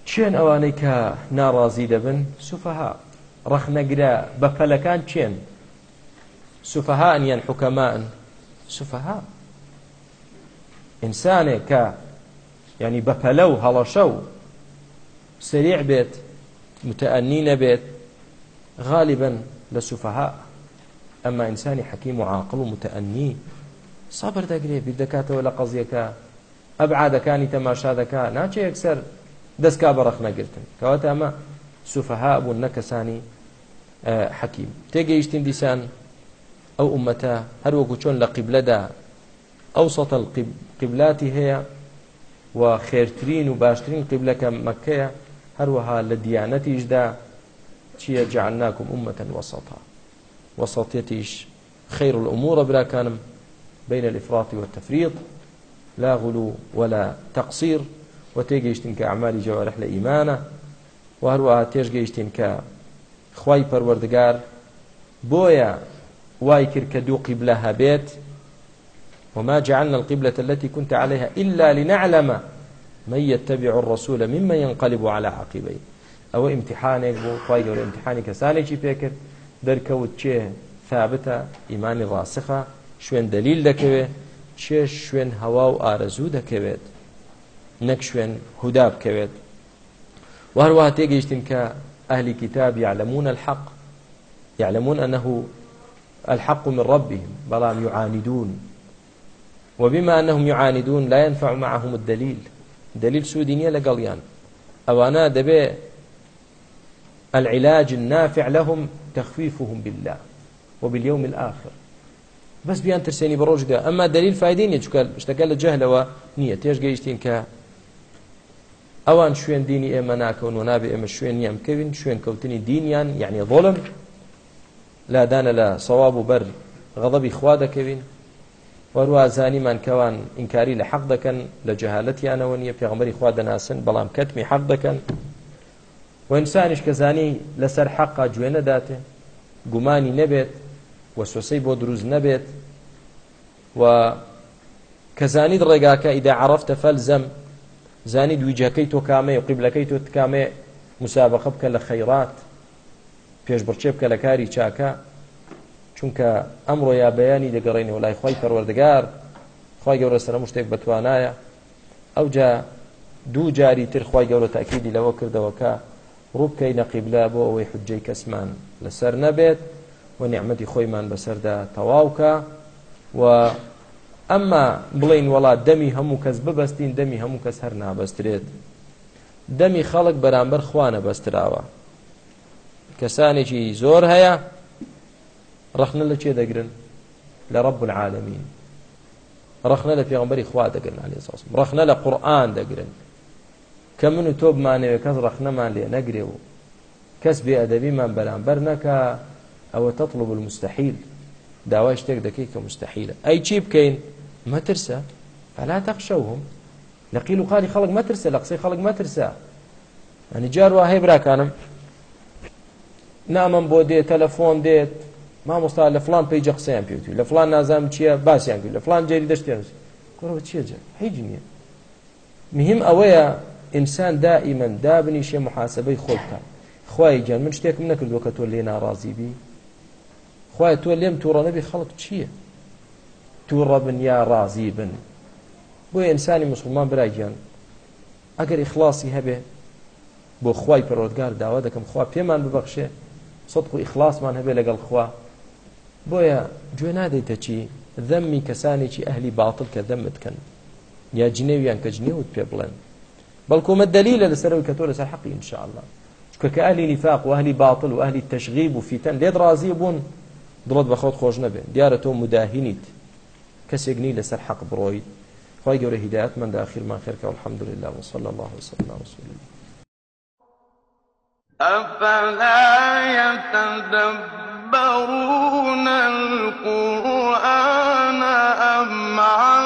چێن ئەوانەی کە ناڕازی دەبن سوفەها ڕەخنەگرە بە پەلەکان چێن سوفەهان یان حکەمان سوفەها ئینسانێک کە ینی بەپەلە و هەڵەشە و سریع بێت متەئەنی نەبێت غاالبن لە سوفەها ئەمما ئینسانی حەکیم و عاقل و متەئەنی سابر دەگرێت بیر دەکاتەوە لە قەزیەکە ئەبعادەکانی تەماشا دەکا ناچێ یەکسەر دەستکا بەڕەخ نەگرتن کەواتە ئەمە سوفەها بوون نەکەسانی حەکیم تێگەیشتین دیسان ئەو ئومەتە هەروەکو چۆن لە قیبلەدا ئەو سەتەل قیبلاتی هەیە و خێرترین و باشترین قیبلەکە مەکەیە هەروەها لە دیانەتیشدا چییە جعلناکم ئومەتەن وەسەتە وسطيتيش خير الأمور بلا كان بين الإفراط والتفريط لا غلو ولا تقصير وتيجيشتن كأعمال جوارح لإيمانة وهروها تيجيشتن كخواي پروردگار بويا واي كرك دو قبلها بيت وما جعلنا القبلة التي كنت عليها إلا لنعلم من يتبع الرسول ممن ينقلب على عقبيه ئەوە ئیمتحانێک بۆ خی گەورە ئیمتحانی کەسانێکی پێکرد دەرکەوت چێ ثابتە ئیمانی ڕاسخە شوێن دلیل دەکەوێت چێ شوێن هەوا و ئارەزوو دەکەوێت نەک شوێن هودا بکەوێت وهروها تێگەیشتن کە ئەهلی کتاب يعلمون الحق يعلمون أنه الحق من ربهم بلام يعاندون وبما أنهم يعاندون لا ينفع معهم الدليل دليل سودينية لقليان أوانا دبي العلاج النافع لهم تخفيفهم بالله وباليوم الآخر بس بيان ترسيني بروجدا أما دليل فايدين يشكال اشتكال الجهل ونية تيش قيشتين ك أوان شوين ديني إما ناكون ونابي إما شوين يام كوين شوين كوتني دينيان يعني ظلم لا دان لا صواب بر غضبي خوادا كوين وەروە زانیمان کەوان ئینکاری لە حەق دەکەن لە جەهالەتیانەوە نیە پێغمەری خوا دەناسن بەڵام کەتمی حەق دەکەن وئسانیش کە زانی لەسەر حەقا گوێ نەداتێ گومانی نەبێت وەسوسەی بۆ دروست نەبێت و کە زانیت ڕێگاکە ئیدا عرفتە فەل زەم زانیت ویجەکەی تۆ کامەیە و قیبلەکەی تۆ تکامێ مسابقە بکە لە خەیڕات پێشبڕچێ بکە لە کاری چاکە چونکە ئەمڕۆ یا بەیانی دەگەڕێنەوە لای خی پەروەردەگار خی گەورە سەرم شتێک بەتوانایە ئەو جا دوو جاری تر خی گەورە تاکیدی لەوە کردەوە کە ڕووبکەینە قیبلا بۆ ئەوەی حجەی کەسمان لەسەر نەبێت و نعممەتی خۆیمان بەسەردا تەواوکە و ئەمما بڵین وڵات دەمی هەموو کەس ببەستین دەمی هەموو کەس هەر نابەسترێت دەمی خەڵک بەرامبەر خوانە بەستراوە کەسانێکی زۆر هەیە ڕخنە لە چێ دەگرن لە ڕب العالمین ڕخنە لە پێغمبەری خوا دەگرن عليه ڕخنە لە قورآن دەگرن کە من و تۆ بمانەوێت کەس ڕەخنەمان لێ نەگرێ و کەس بێ ئەدەبیمان بەرامبەر نەکە ئەوە تەطلب المستحیل داوای شتێک دەکەیت کە مستحیلە ئەی چی بکەین مەترسە فلا تەخشەوهم لە قیل و قالی خەڵک مەترسە لە قسەی خەڵک مەترسە ئەنی جار وهەیە براکانم نامم بۆ دێت تەلەفۆن دێت مامۆستا لە فلان پێیجە قسەیان پێوتی لە فلان نازام چییە باسییان کرد لە فلان جێری دەشتێن گەڕەوە چیە جە هیچ نییە مهم ئەوەیە ئینسان دائیمەن دابنیشێ محاسبەی خۆ بکە خی گیان من شتێکم نەکردووە کە تۆ لێ ناڕازیبی خی تۆ لێم تووڕە نەبی خەڵک چییە تووڕە بن یا ڕازی بن بۆ ئینسانی مسلمان براگیان ئەگەر ئیخلاصی هەبێ بۆ خی پەرۆتگار داوا دەکەم خوا پێمان ببەخشێ سەدق و ئیخلاسمان هەبێ لەگەڵ خوا بۆیە گوێ نادەیتە چی ذەممی کەسانێکی ئەهلی باتڵ کە دەمتکەن یا جنێویان کە جنێوت پێ بڵێن بەڵکو مە دلیلە لەسەرەوە کە تۆ لەسەر حەقی انشاءله چکە کە ئەلی نیفاق و ئەهلی باطل و ئەهلی تەشغیب و فیتەن لێت ڕازیە بوون دڵت بە خۆت خۆش نەبێ دیارە تۆ مداهینیت کەسێک نی لەسەر حەق بڕۆیت خی گەورە هیداەت من داخیرمان خێرکە الحەمدلله وصل الله وسلم رسول أفلا يتدبرون القرآن أم